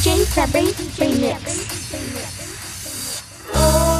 DJ Febby Remix. Oh.